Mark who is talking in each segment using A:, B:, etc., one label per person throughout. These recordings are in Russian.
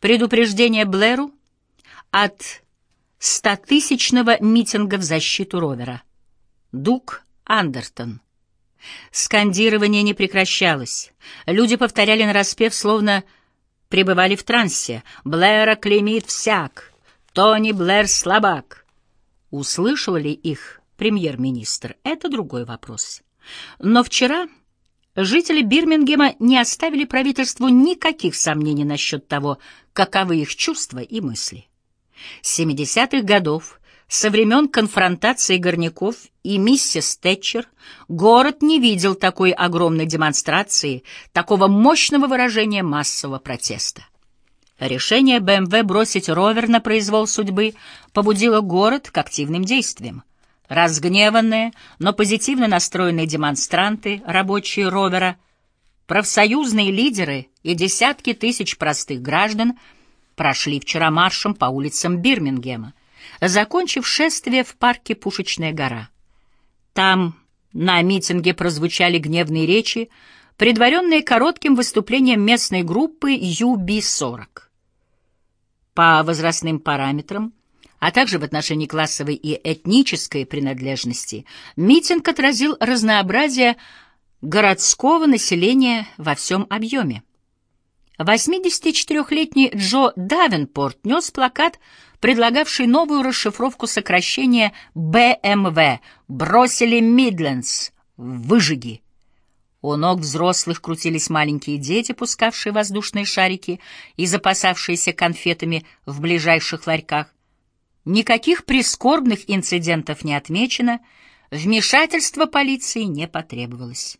A: Предупреждение Блэру от стотысячного митинга в защиту Ровера. Дук Андертон. Скандирование не прекращалось. Люди повторяли нараспев, словно пребывали в трансе. «Блэра клеймит всяк! Тони Блэр слабак!» Услышал ли их премьер-министр? Это другой вопрос. Но вчера жители Бирмингема не оставили правительству никаких сомнений насчет того, каковы их чувства и мысли. С 70-х годов, со времен конфронтации горняков и миссис Тэтчер, город не видел такой огромной демонстрации, такого мощного выражения массового протеста. Решение БМВ бросить ровер на произвол судьбы побудило город к активным действиям. Разгневанные, но позитивно настроенные демонстранты, рабочие ровера, профсоюзные лидеры и десятки тысяч простых граждан прошли вчера маршем по улицам Бирмингема, закончив шествие в парке Пушечная гора. Там на митинге прозвучали гневные речи, предваренные коротким выступлением местной группы UB-40. По возрастным параметрам а также в отношении классовой и этнической принадлежности, митинг отразил разнообразие городского населения во всем объеме. 84-летний Джо Давенпорт нес плакат, предлагавший новую расшифровку сокращения БМВ «Бросили Мидлендс» — «Выжиги». У ног взрослых крутились маленькие дети, пускавшие воздушные шарики и запасавшиеся конфетами в ближайших ларьках. Никаких прискорбных инцидентов не отмечено, вмешательства полиции не потребовалось.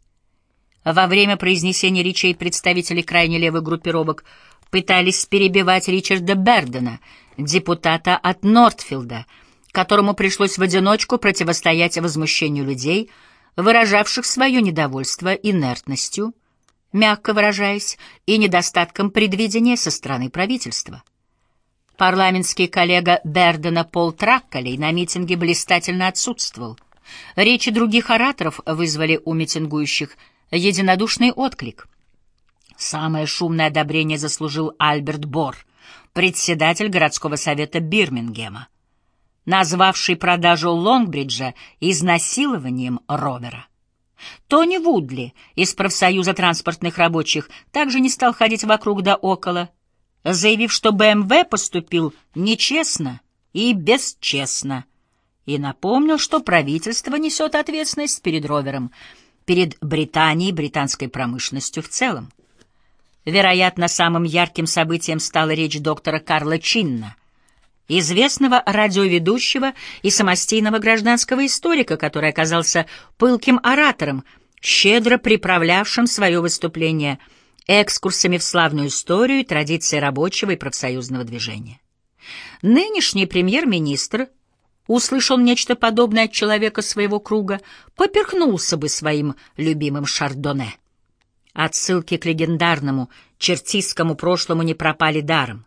A: Во время произнесения речей представители крайне левых группировок пытались перебивать Ричарда Бердена, депутата от Нортфилда, которому пришлось в одиночку противостоять возмущению людей, выражавших свое недовольство инертностью, мягко выражаясь, и недостатком предвидения со стороны правительства. Парламентский коллега Бердена Пол Тракколей на митинге блистательно отсутствовал. Речи других ораторов вызвали у митингующих единодушный отклик. Самое шумное одобрение заслужил Альберт Бор, председатель городского совета Бирмингема, назвавший продажу Лонгбриджа изнасилованием Ровера. Тони Вудли из профсоюза транспортных рабочих также не стал ходить вокруг да около, заявив, что БМВ поступил нечестно и бесчестно, и напомнил, что правительство несет ответственность перед Ровером, перед Британией и британской промышленностью в целом. Вероятно, самым ярким событием стала речь доктора Карла Чинна, известного радиоведущего и самостийного гражданского историка, который оказался пылким оратором, щедро приправлявшим свое выступление – экскурсами в славную историю и традиции рабочего и профсоюзного движения. Нынешний премьер-министр услышал нечто подобное от человека своего круга, поперхнулся бы своим любимым шардоне. Отсылки к легендарному чертистскому прошлому не пропали даром.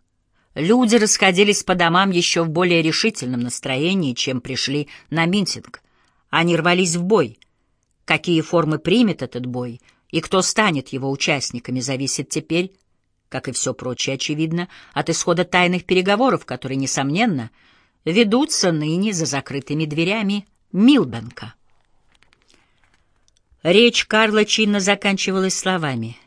A: Люди расходились по домам еще в более решительном настроении, чем пришли на митинг. Они рвались в бой. Какие формы примет этот бой — и кто станет его участниками, зависит теперь, как и все прочее, очевидно, от исхода тайных переговоров, которые, несомненно, ведутся ныне за закрытыми дверями Милбенка. Речь Карла чинно заканчивалась словами.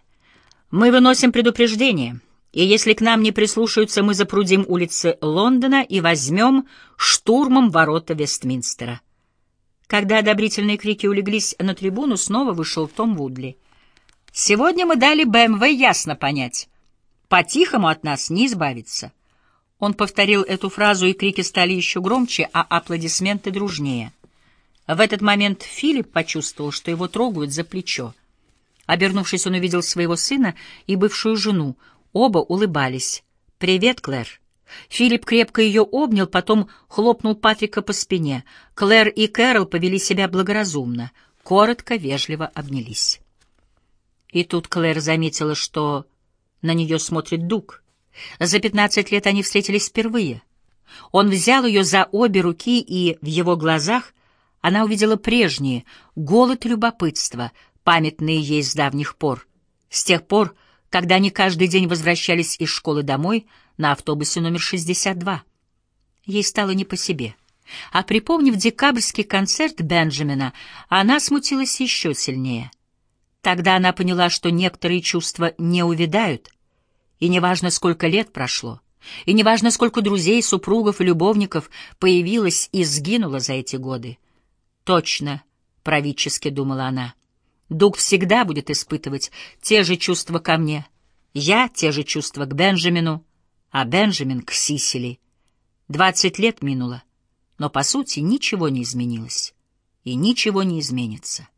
A: «Мы выносим предупреждение, и если к нам не прислушаются, мы запрудим улицы Лондона и возьмем штурмом ворота Вестминстера». Когда одобрительные крики улеглись на трибуну, снова вышел Том Вудли — Сегодня мы дали БМВ ясно понять. По-тихому от нас не избавиться. Он повторил эту фразу, и крики стали еще громче, а аплодисменты дружнее. В этот момент Филипп почувствовал, что его трогают за плечо. Обернувшись, он увидел своего сына и бывшую жену. Оба улыбались. «Привет, Клэр». Филипп крепко ее обнял, потом хлопнул Патрика по спине. Клэр и Кэрол повели себя благоразумно, коротко, вежливо обнялись. И тут Клэр заметила, что на нее смотрит Дуг. За пятнадцать лет они встретились впервые. Он взял ее за обе руки, и в его глазах она увидела прежние, голод и любопытство, памятные ей с давних пор. С тех пор, когда они каждый день возвращались из школы домой, на автобусе номер 62. Ей стало не по себе. А припомнив декабрьский концерт Бенджамина, она смутилась еще сильнее. Тогда она поняла, что некоторые чувства не увядают, и неважно, сколько лет прошло, и неважно, сколько друзей, супругов и любовников появилось и сгинуло за эти годы. Точно, правительски думала она, Дуг всегда будет испытывать те же чувства ко мне, я те же чувства к Бенджамину, а Бенджамин к Сисили. Двадцать лет минуло, но, по сути, ничего не изменилось. И ничего не изменится.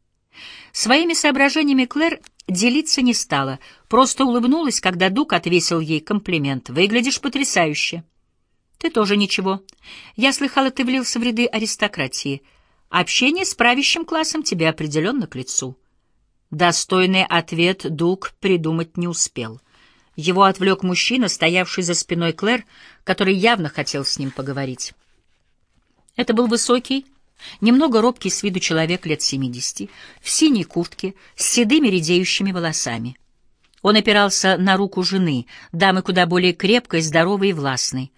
A: Своими соображениями Клэр делиться не стала, просто улыбнулась, когда Дук отвесил ей комплимент. «Выглядишь потрясающе». «Ты тоже ничего. Я слыхала, ты влился в ряды аристократии. Общение с правящим классом тебе определенно к лицу». Достойный ответ Дук придумать не успел. Его отвлек мужчина, стоявший за спиной Клэр, который явно хотел с ним поговорить. Это был высокий, немного робкий с виду человек лет семидесяти, в синей куртке, с седыми редеющими волосами. Он опирался на руку жены, дамы куда более крепкой, здоровой и властной.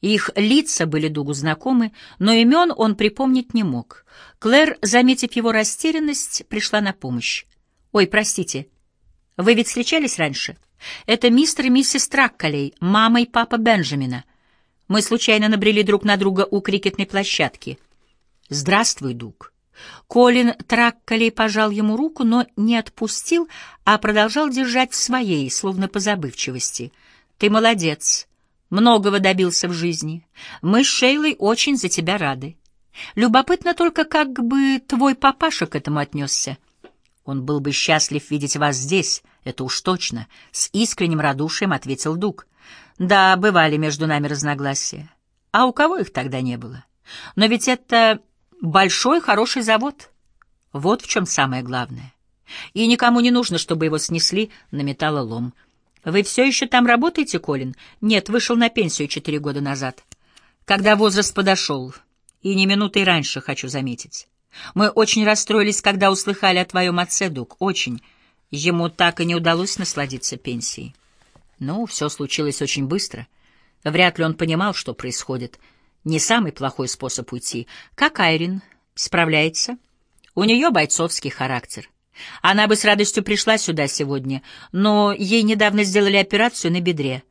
A: Их лица были Дугу знакомы, но имен он припомнить не мог. Клэр, заметив его растерянность, пришла на помощь. «Ой, простите, вы ведь встречались раньше?» Это мистер и миссис Тракколей, мама и папа Бенджамина. Мы случайно набрели друг на друга у крикетной площадки. Здравствуй, Дуг. Колин Тракколей пожал ему руку, но не отпустил, а продолжал держать в своей, словно по забывчивости. Ты молодец. Многого добился в жизни. Мы с Шейлой очень за тебя рады. Любопытно только, как бы твой папаша к этому отнесся. Он был бы счастлив видеть вас здесь, это уж точно, — с искренним радушием ответил Дуг. Да, бывали между нами разногласия. А у кого их тогда не было? Но ведь это большой хороший завод. Вот в чем самое главное. И никому не нужно, чтобы его снесли на металлолом. Вы все еще там работаете, Колин? Нет, вышел на пенсию четыре года назад. Когда возраст подошел. И не минутой раньше, хочу заметить. Мы очень расстроились, когда услыхали о твоем отце, Дук, очень. Ему так и не удалось насладиться пенсией. Ну, все случилось очень быстро. Вряд ли он понимал, что происходит. Не самый плохой способ уйти. Как Айрин справляется? У нее бойцовский характер. Она бы с радостью пришла сюда сегодня, но ей недавно сделали операцию на бедре.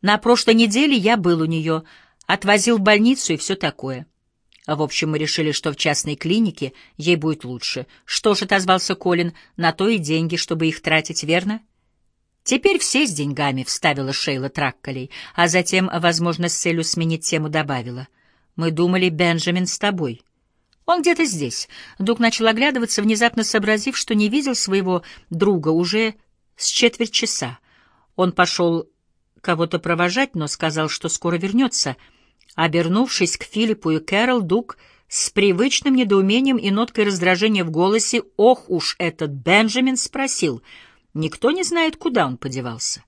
A: На прошлой неделе я был у нее, отвозил в больницу и все такое. В общем, мы решили, что в частной клинике ей будет лучше. Что ж, отозвался Колин, на то и деньги, чтобы их тратить, верно? Теперь все с деньгами, вставила Шейла Тракколей, а затем, возможно, с целью сменить тему добавила. Мы думали, Бенджамин с тобой. Он где-то здесь. Дуг начал оглядываться, внезапно сообразив, что не видел своего друга уже с четверть часа. Он пошел кого-то провожать, но сказал, что скоро вернется — Обернувшись к Филиппу и Кэрол, Дуг с привычным недоумением и ноткой раздражения в голосе «Ох уж этот Бенджамин!» спросил. Никто не знает, куда он подевался.